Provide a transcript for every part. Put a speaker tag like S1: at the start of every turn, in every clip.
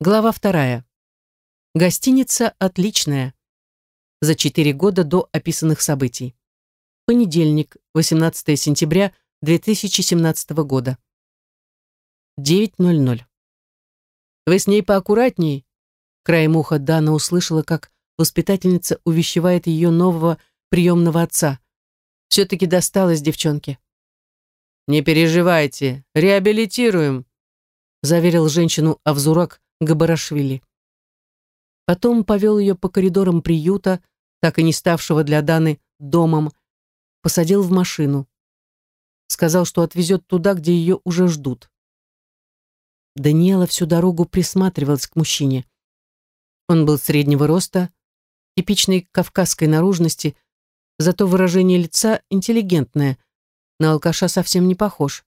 S1: Глава вторая. Гостиница отличная. За четыре года до описанных событий. Понедельник, 18 сентября 2017 года. 9.00. «Вы с ней поаккуратней?» Краем уха Дана услышала, как воспитательница увещевает ее нового приемного отца. Все-таки досталось девчонке. «Не переживайте, реабилитируем», заверил женщину Авзурак Габарашвили. Потом повел ее по коридорам приюта, так и не ставшего для Даны домом, посадил в машину. Сказал, что отвезет туда, где ее уже ждут. Даниэла всю дорогу присматривалась к мужчине. Он был среднего роста, типичной кавказской наружности, зато выражение лица интеллигентное, на алкаша совсем не похож.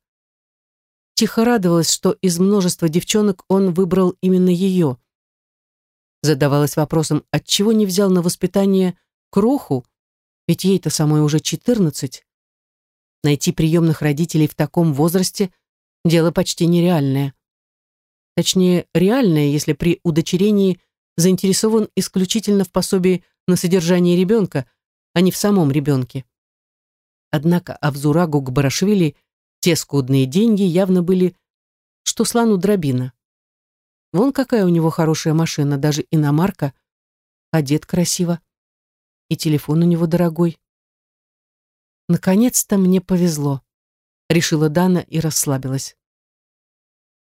S1: Тихо радовалась, что из множества девчонок он выбрал именно ее — Задавалась вопросом, отчего не взял на воспитание кроху, ведь ей-то самой уже четырнадцать. Найти приемных родителей в таком возрасте – дело почти нереальное. Точнее, реальное, если при удочерении заинтересован исключительно в пособии на содержание ребенка, а не в самом ребенке. Однако Авзурагу Гбарашвили те скудные деньги явно были, что слану дробина. Вон какая у него хорошая машина, даже иномарка. Одет красиво. И телефон у него дорогой. Наконец-то мне повезло, решила Дана и расслабилась.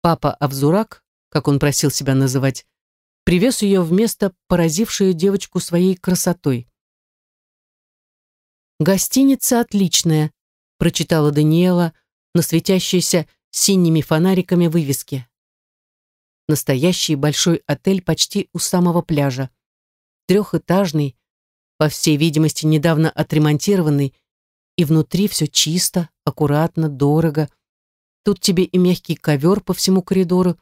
S1: Папа Авзурак, как он просил себя называть, привез ее в место, поразившее девочку своей красотой. «Гостиница отличная», — прочитала Даниэла на светящейся синими фонариками вывеске. Настоящий большой отель почти у самого пляжа. Трехэтажный, по всей видимости, недавно отремонтированный, и внутри все чисто, аккуратно, дорого. Тут тебе и мягкий ковер по всему коридору,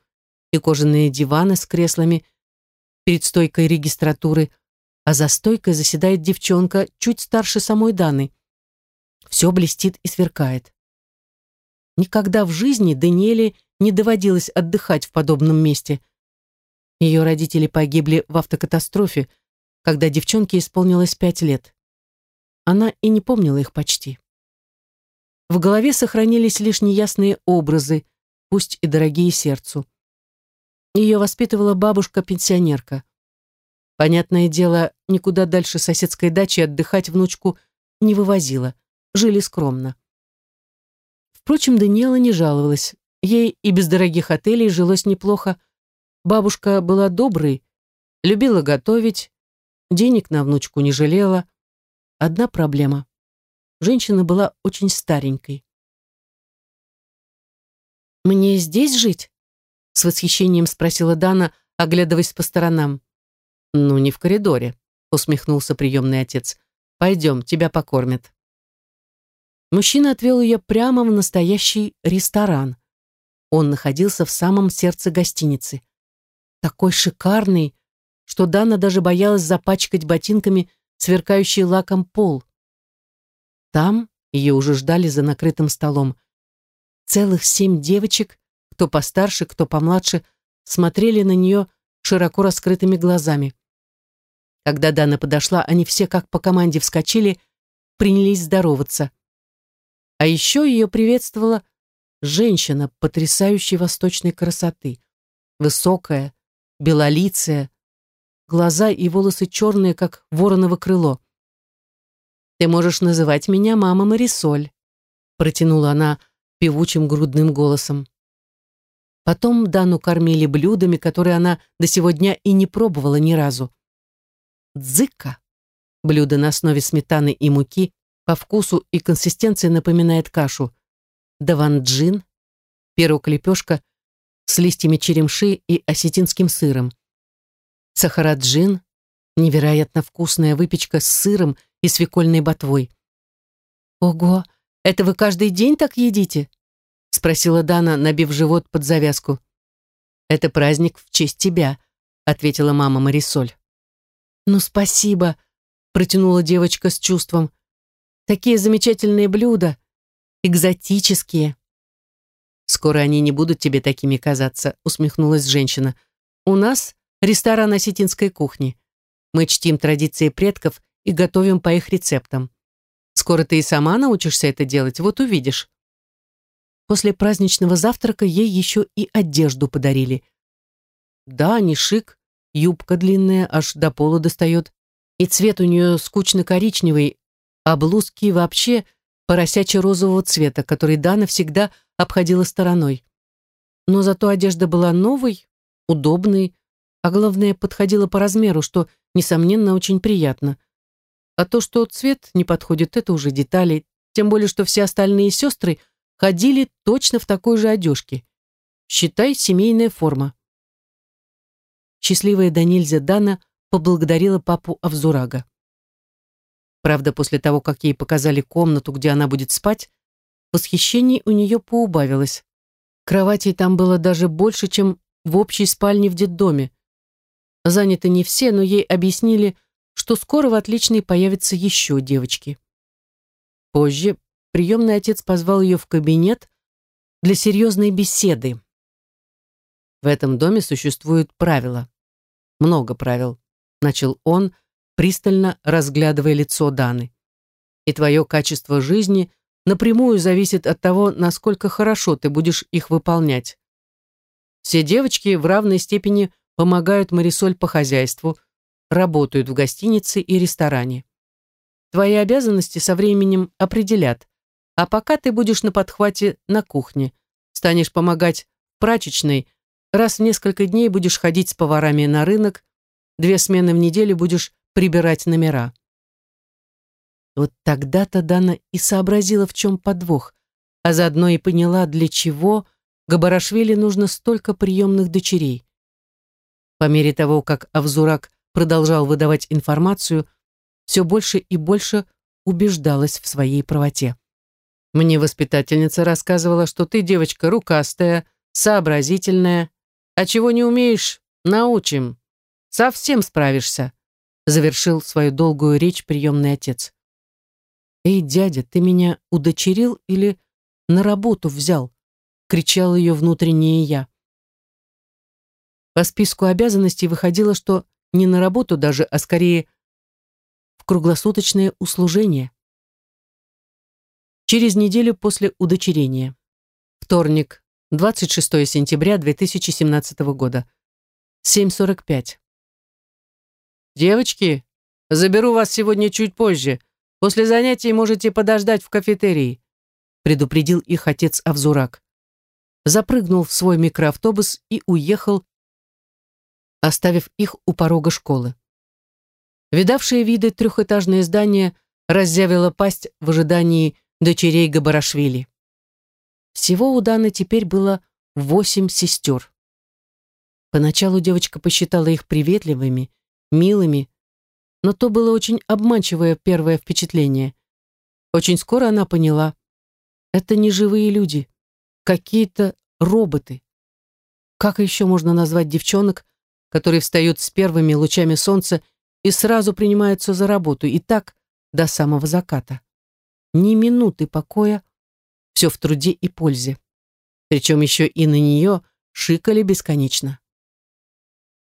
S1: и кожаные диваны с креслами перед стойкой регистратуры, а за стойкой заседает девчонка чуть старше самой Даны. Все блестит и сверкает. Никогда в жизни Даниэле не доводилось отдыхать в подобном месте. Ее родители погибли в автокатастрофе, когда девчонке исполнилось пять лет. Она и не помнила их почти. В голове сохранились лишь неясные образы, пусть и дорогие сердцу. Ее воспитывала бабушка-пенсионерка. Понятное дело, никуда дальше соседской дачи отдыхать внучку не вывозила, жили скромно. Впрочем, Даниэла не жаловалась. Ей и без дорогих отелей жилось неплохо. Бабушка была доброй, любила готовить, денег на внучку не жалела. Одна проблема. Женщина была очень старенькой. «Мне здесь жить?» — с восхищением спросила Дана, оглядываясь по сторонам. «Ну, не в коридоре», — усмехнулся приемный отец. «Пойдем, тебя покормят». Мужчина отвел ее прямо в настоящий ресторан. Он находился в самом сердце гостиницы. Такой шикарный, что Дана даже боялась запачкать ботинками сверкающий лаком пол. Там ее уже ждали за накрытым столом. Целых семь девочек, кто постарше, кто помладше, смотрели на нее широко раскрытыми глазами. Когда Дана подошла, они все как по команде вскочили, принялись здороваться. А еще ее приветствовала женщина потрясающей восточной красоты. Высокая, белолицая, глаза и волосы черные, как вороново крыло. «Ты можешь называть меня мама Марисоль», протянула она певучим грудным голосом. Потом Дану кормили блюдами, которые она до сего дня и не пробовала ни разу. Дзыка, блюдо на основе сметаны и муки, по вкусу и консистенции напоминает кашу. Даванджин, перук-лепешка с листьями черемши и осетинским сыром. Сахараджин, невероятно вкусная выпечка с сыром и свекольной ботвой. «Ого, это вы каждый день так едите?» спросила Дана, набив живот под завязку. «Это праздник в честь тебя», ответила мама Марисоль. «Ну, спасибо», протянула девочка с чувством. Такие замечательные блюда, экзотические. Скоро они не будут тебе такими казаться, усмехнулась женщина. У нас ресторан осетинской кухни. Мы чтим традиции предков и готовим по их рецептам. Скоро ты и сама научишься это делать, вот увидишь. После праздничного завтрака ей еще и одежду подарили. Да, не шик, юбка длинная, аж до пола достает, и цвет у нее скучно-коричневый, а блузки вообще поросячьо-розового цвета, который Дана всегда обходила стороной. Но зато одежда была новой, удобной, а главное, подходила по размеру, что, несомненно, очень приятно. А то, что цвет не подходит, это уже детали, тем более, что все остальные сестры ходили точно в такой же одежке. Считай, семейная форма. Счастливая до Дана поблагодарила папу Авзурага. Правда, после того, как ей показали комнату, где она будет спать, восхищений у нее поубавилось. Кроватей там было даже больше, чем в общей спальне в детдоме. Заняты не все, но ей объяснили, что скоро в отличной появятся еще девочки. Позже приемный отец позвал ее в кабинет для серьезной беседы. В этом доме существуют правила. Много правил, начал он, пристально разглядывая лицо Даны. И твое качество жизни напрямую зависит от того, насколько хорошо ты будешь их выполнять. Все девочки в равной степени помогают Марисоль по хозяйству, работают в гостинице и ресторане. Твои обязанности со временем определят, а пока ты будешь на подхвате на кухне, станешь помогать прачечной, раз в несколько дней будешь ходить с поварами на рынок, две смены в неделю будешь прибирать номера. Вот тогда-то Дана и сообразила, в чем подвох, а заодно и поняла, для чего Габарашвили нужно столько приемных дочерей. По мере того, как Авзурак продолжал выдавать информацию, все больше и больше убеждалась в своей правоте. Мне воспитательница рассказывала, что ты девочка рукастая, сообразительная, а чего не умеешь, научим. Совсем справишься, завершил свою долгую речь приемный отец. «Эй, дядя, ты меня удочерил или на работу взял?» — кричал ее внутреннее «я». По списку обязанностей выходило, что не на работу даже, а скорее в круглосуточное услужение. Через неделю после удочерения. Вторник, 26 сентября 2017 года. 7.45. «Девочки, заберу вас сегодня чуть позже. После занятий можете подождать в кафетерии», предупредил их отец Авзурак. Запрыгнул в свой микроавтобус и уехал, оставив их у порога школы. Видавшее виды трехэтажное здание разъявило пасть в ожидании дочерей Габарашвили. Всего у Даны теперь было восемь сестер. Поначалу девочка посчитала их приветливыми, милыми, но то было очень обманчивое первое впечатление. Очень скоро она поняла, это не живые люди, какие-то роботы. Как еще можно назвать девчонок, которые встают с первыми лучами солнца и сразу принимаются за работу, и так до самого заката? Ни минуты покоя, все в труде и пользе. Причем еще и на нее шикали бесконечно.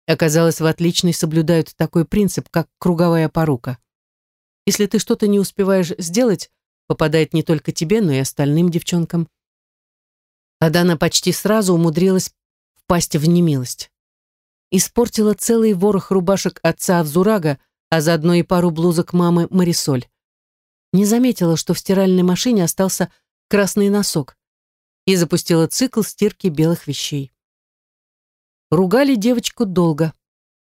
S1: Оказалось, в отличной соблюдают такой принцип, как круговая порука. Если ты что-то не успеваешь сделать, попадает не только тебе, но и остальным девчонкам. Адана почти сразу умудрилась впасть в немилость. Испортила целый ворох рубашек отца Авзурага, а заодно и пару блузок мамы Марисоль. Не заметила, что в стиральной машине остался красный носок и запустила цикл стирки белых вещей. Ругали девочку долго.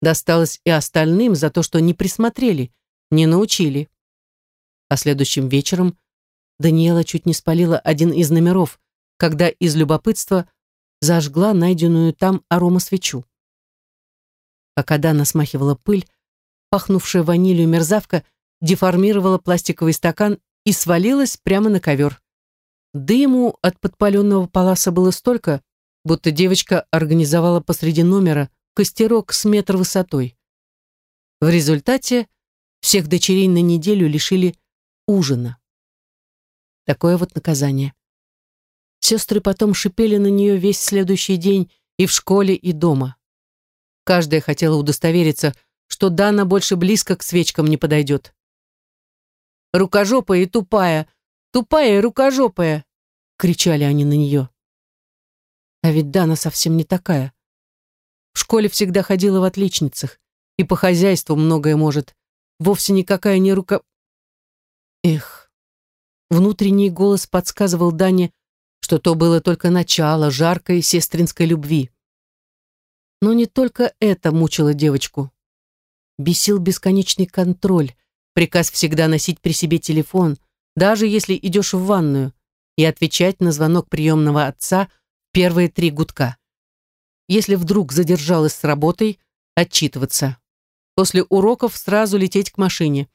S1: Досталось и остальным за то, что не присмотрели, не научили. А следующим вечером Даниэла чуть не спалила один из номеров, когда из любопытства зажгла найденную там аромасвечу. Пока Дана смахивала пыль, пахнувшая ванилью мерзавка деформировала пластиковый стакан и свалилась прямо на ковер. Дыму от подпаленного паласа было столько, будто девочка организовала посреди номера костерок с метр высотой. В результате всех дочерей на неделю лишили ужина. Такое вот наказание. Сестры потом шипели на нее весь следующий день и в школе, и дома. Каждая хотела удостовериться, что Дана больше близко к свечкам не подойдет. «Рукожопая и тупая! Тупая и рукожопая!» — кричали они на нее. А ведь Дана совсем не такая. В школе всегда ходила в отличницах, и по хозяйству многое может. Вовсе никакая не рука... Эх, внутренний голос подсказывал Дане, что то было только начало жаркой сестринской любви. Но не только это мучило девочку. Бесил бесконечный контроль, приказ всегда носить при себе телефон, даже если идешь в ванную, и отвечать на звонок приемного отца первые три гудка. Если вдруг задержалась с работой, отчитываться. После уроков сразу лететь к машине.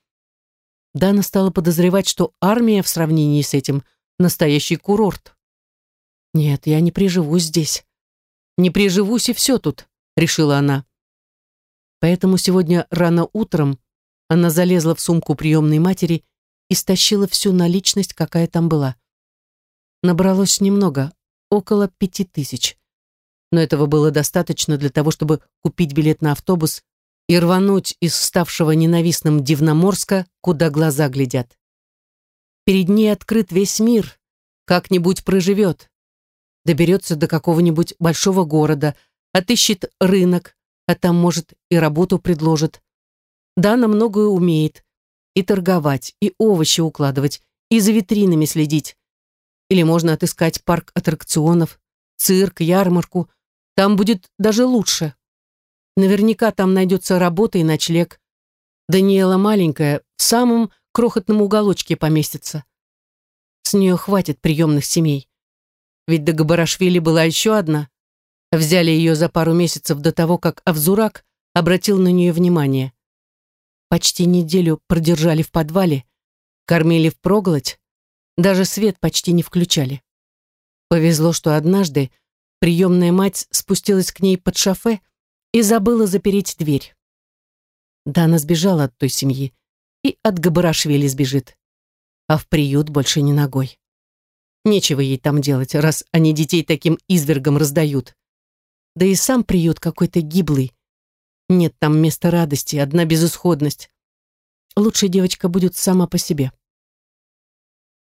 S1: Дана стала подозревать, что армия в сравнении с этим – настоящий курорт. «Нет, я не приживусь здесь. Не приживусь и все тут», – решила она. Поэтому сегодня рано утром она залезла в сумку приемной матери и стащила всю наличность, какая там была. Набралось немного, около пяти тысяч. Но этого было достаточно для того, чтобы купить билет на автобус и рвануть из ставшего ненавистным Дивноморска, куда глаза глядят. Перед ней открыт весь мир, как-нибудь проживет. Доберется до какого-нибудь большого города, отыщет рынок, а там, может, и работу предложит. Да, она многое умеет. И торговать, и овощи укладывать, и за витринами следить. Или можно отыскать парк аттракционов, цирк, ярмарку. Там будет даже лучше. Наверняка там найдется работа и ночлег. Даниэла маленькая, в самом крохотном уголочке поместится. С нее хватит приемных семей. Ведь до Габарашвили была еще одна. Взяли ее за пару месяцев до того, как Авзурак обратил на нее внимание. Почти неделю продержали в подвале, кормили впроголодь, даже свет почти не включали. Повезло, что однажды приемная мать спустилась к ней под шофе и забыла запереть дверь. Дана сбежала от той семьи и от Габарашвили сбежит, а в приют больше не ногой. Нечего ей там делать, раз они детей таким извергом раздают. Да и сам приют какой-то гиблый. Нет там места радости, одна безысходность. Лучше девочка будет сама по себе.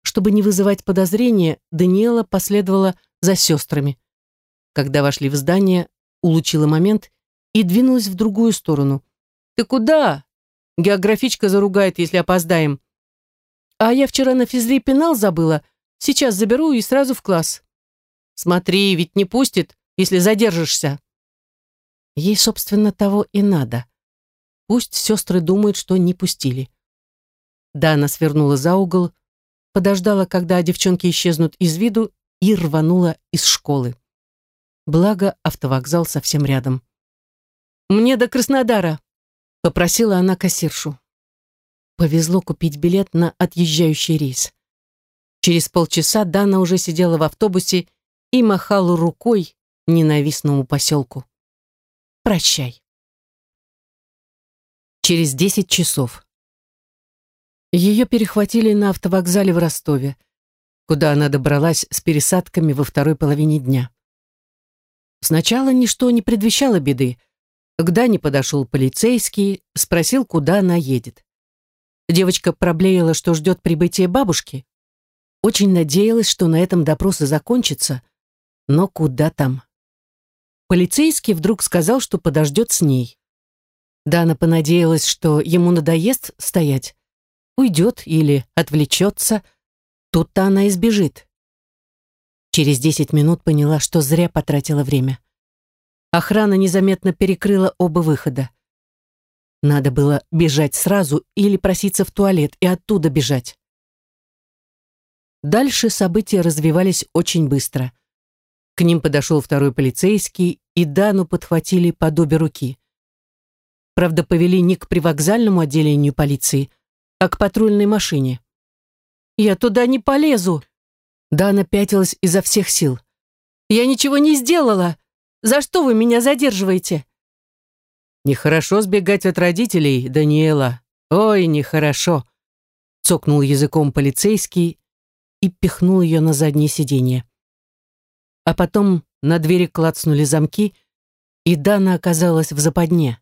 S1: Чтобы не вызывать подозрения, Даниэла последовала за сестрами. Когда вошли в здание, улучила момент и двинулась в другую сторону. «Ты куда?» Географичка заругает, если опоздаем. «А я вчера на физре пенал забыла. Сейчас заберу и сразу в класс». «Смотри, ведь не пустит если задержишься. Ей, собственно, того и надо. Пусть сестры думают, что не пустили. Дана свернула за угол, подождала, когда девчонки исчезнут из виду, и рванула из школы. Благо, автовокзал совсем рядом. «Мне до Краснодара», — попросила она кассиршу. Повезло купить билет на отъезжающий рейс. Через полчаса Дана уже сидела в автобусе и махала рукой, ненавистному поселку. Прощай. Через десять часов. Ее перехватили на автовокзале в Ростове, куда она добралась с пересадками во второй половине дня. Сначала ничто не предвещало беды. К Дане подошел полицейский, спросил, куда она едет. Девочка проблеяла, что ждет прибытия бабушки. Очень надеялась, что на этом допрос и закончится, но куда там. Полицейский вдруг сказал, что подождет с ней. Дана понадеялась, что ему надоест стоять, уйдет или отвлечется. Тут-то она избежит. Через десять минут поняла, что зря потратила время. Охрана незаметно перекрыла оба выхода. Надо было бежать сразу или проситься в туалет и оттуда бежать. Дальше события развивались очень быстро. К ним подошел второй полицейский, и Дану подхватили под обе руки. Правда, повели не к привокзальному отделению полиции, а к патрульной машине. «Я туда не полезу!» Дана пятилась изо всех сил. «Я ничего не сделала! За что вы меня задерживаете?» «Нехорошо сбегать от родителей, Даниэла. Ой, нехорошо!» Цокнул языком полицейский и пихнул ее на заднее сиденье. А потом на двери клацнули замки, И Дана оказалась в западне.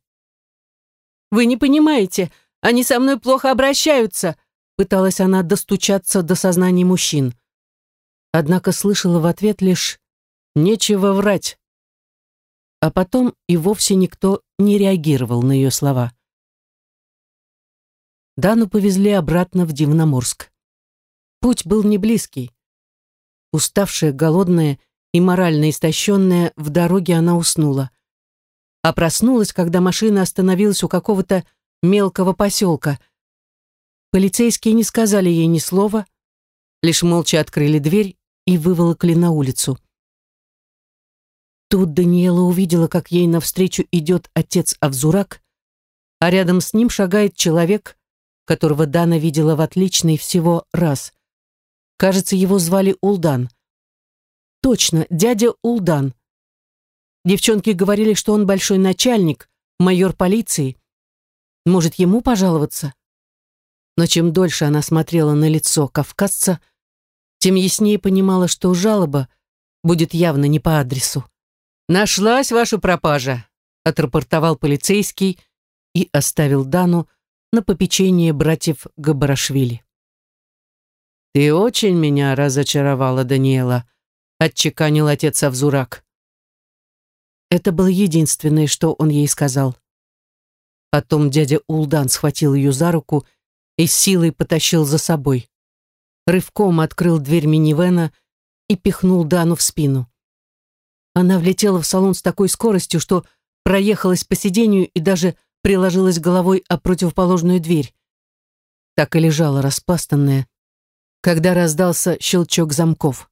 S1: «Вы не понимаете, они со мной плохо обращаются!» Пыталась она достучаться до сознания мужчин. Однако слышала в ответ лишь «нечего врать». А потом и вовсе никто не реагировал на ее слова. Дану повезли обратно в Дивноморск. Путь был не близкий. Уставшая, голодная и морально истощенная, в дороге она уснула. А проснулась, когда машина остановилась у какого-то мелкого поселка. Полицейские не сказали ей ни слова, лишь молча открыли дверь и выволокли на улицу. Тут Даниэла увидела, как ей навстречу идет отец Авзурак, а рядом с ним шагает человек, которого Дана видела в отличный всего раз. Кажется, его звали Улдан. Точно, дядя Улдан. Девчонки говорили, что он большой начальник, майор полиции. Может, ему пожаловаться? Но чем дольше она смотрела на лицо кавказца, тем яснее понимала, что жалоба будет явно не по адресу. «Нашлась ваша пропажа», — отрапортовал полицейский и оставил Дану на попечение братьев Габарашвили. «Ты очень меня разочаровала, Даниэла», отчеканил отец Авзурак. Это было единственное, что он ей сказал. Потом дядя Улдан схватил ее за руку и силой потащил за собой. Рывком открыл дверь минивэна и пихнул Дану в спину. Она влетела в салон с такой скоростью, что проехалась по сиденью и даже приложилась головой о противоположную дверь. Так и лежала распластанная, когда раздался щелчок замков.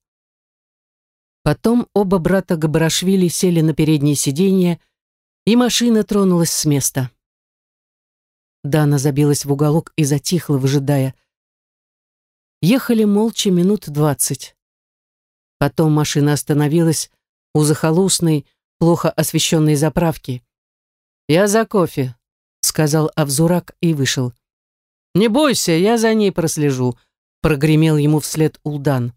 S1: Потом оба брата Габарашвили сели на переднее сиденье, и машина тронулась с места. Дана забилась в уголок и затихла, выжидая. Ехали молча минут двадцать. Потом машина остановилась у захолустной, плохо освещенной заправки. «Я за кофе», — сказал Авзурак и вышел. «Не бойся, я за ней прослежу», — прогремел ему вслед Улдан.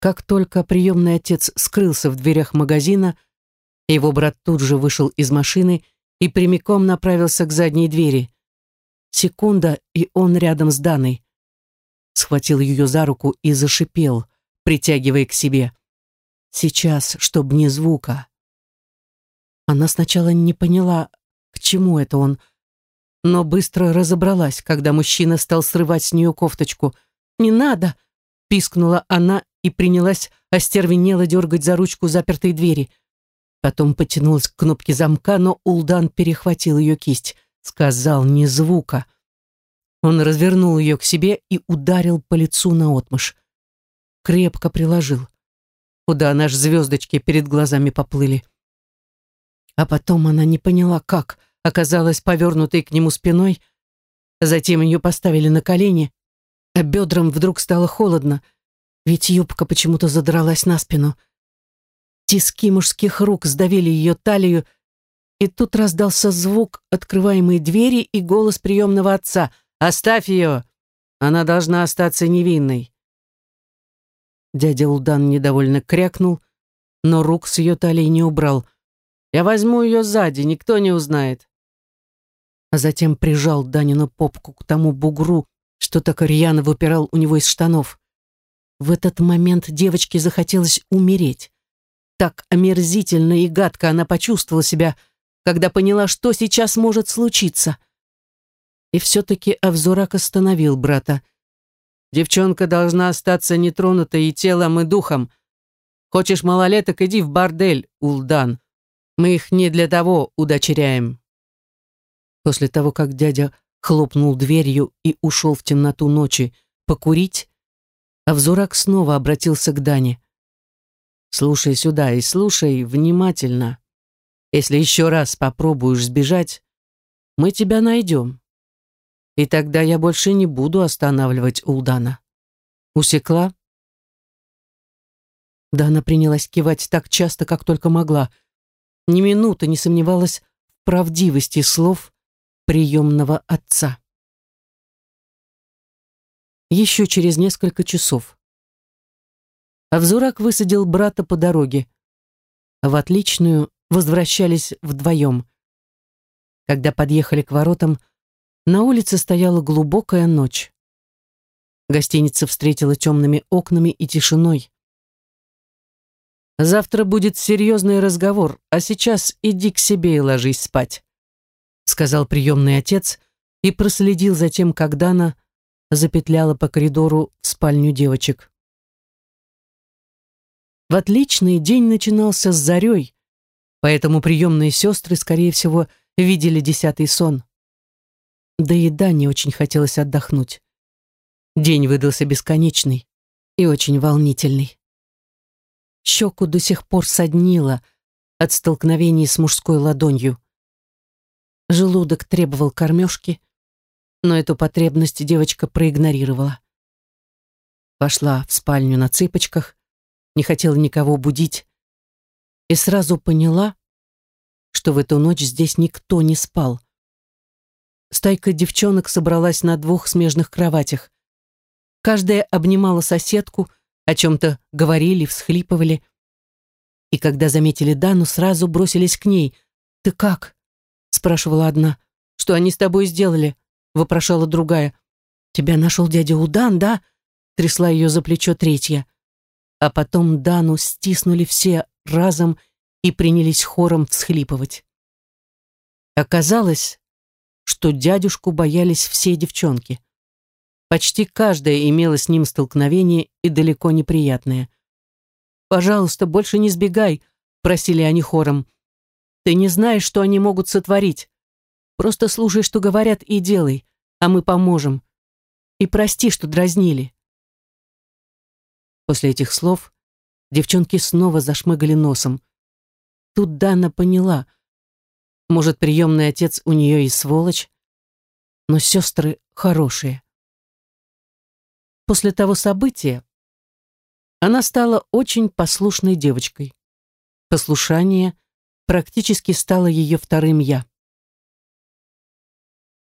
S1: Как только приемный отец скрылся в дверях магазина, его брат тут же вышел из машины и прямиком направился к задней двери. Секунда, и он рядом с Даной. Схватил ее за руку и зашипел, притягивая к себе. «Сейчас, чтоб не звука». Она сначала не поняла, к чему это он, но быстро разобралась, когда мужчина стал срывать с нее кофточку. «Не надо!» — пискнула она и принялась остервенело дергать за ручку запертой двери. Потом потянулась к кнопке замка, но Улдан перехватил ее кисть. Сказал ни звука. Он развернул ее к себе и ударил по лицу наотмашь. Крепко приложил. Куда наш звездочки перед глазами поплыли. А потом она не поняла, как оказалась повернутой к нему спиной. Затем ее поставили на колени, а бедрам вдруг стало холодно — ведь юбка почему-то задралась на спину. Тиски мужских рук сдавили ее талию, и тут раздался звук открываемой двери и голос приемного отца. «Оставь ее! Она должна остаться невинной!» Дядя Улдан недовольно крякнул, но рук с ее талии не убрал. «Я возьму ее сзади, никто не узнает!» А затем прижал Данину попку к тому бугру, что так рьяно выпирал у него из штанов. В этот момент девочке захотелось умереть. Так омерзительно и гадко она почувствовала себя, когда поняла, что сейчас может случиться. И все-таки Авзурак остановил брата. «Девчонка должна остаться нетронутой и телом, и духом. Хочешь малолеток, иди в бордель, Улдан. Мы их не для того удочеряем». После того, как дядя хлопнул дверью и ушел в темноту ночи покурить, а Взурак снова обратился к Дане. «Слушай сюда и слушай внимательно. Если еще раз попробуешь сбежать, мы тебя найдем. И тогда я больше не буду останавливать Улдана. Усекла?» Дана принялась кивать так часто, как только могла. Ни минуты не сомневалась в правдивости слов приемного отца еще через несколько часов. Авзурак высадил брата по дороге, в отличную, возвращались вдвоем. Когда подъехали к воротам, на улице стояла глубокая ночь. Гостиница встретила темными окнами и тишиной. «Завтра будет серьезный разговор, а сейчас иди к себе и ложись спать», сказал приемный отец и проследил за тем, как Дана запетляла по коридору в спальню девочек. В отличный день начинался с зарей, поэтому приемные сестры, скорее всего, видели десятый сон. Да и Дане очень хотелось отдохнуть. День выдался бесконечный и очень волнительный. Щеку до сих пор соднило от столкновений с мужской ладонью. Желудок требовал кормежки, но эту потребность девочка проигнорировала. Пошла в спальню на цыпочках, не хотела никого будить и сразу поняла, что в эту ночь здесь никто не спал. Стайка девчонок собралась на двух смежных кроватях. Каждая обнимала соседку, о чем-то говорили, всхлипывали. И когда заметили Дану, сразу бросились к ней. «Ты как?» — спрашивала одна. «Что они с тобой сделали?» — вопрошала другая. «Тебя нашел дядя Удан, да?» — трясла ее за плечо третья. А потом Дану стиснули все разом и принялись хором всхлипывать. Оказалось, что дядюшку боялись все девчонки. Почти каждая имела с ним столкновение и далеко неприятное. «Пожалуйста, больше не сбегай», — просили они хором. «Ты не знаешь, что они могут сотворить. Просто слушай, что говорят, и делай, а мы поможем. И прости, что дразнили». После этих слов девчонки снова зашмыгали носом. Тут Дана поняла. Может, приемный отец у нее и сволочь, но сестры хорошие. После того события она стала очень послушной девочкой. Послушание практически стало ее вторым «я».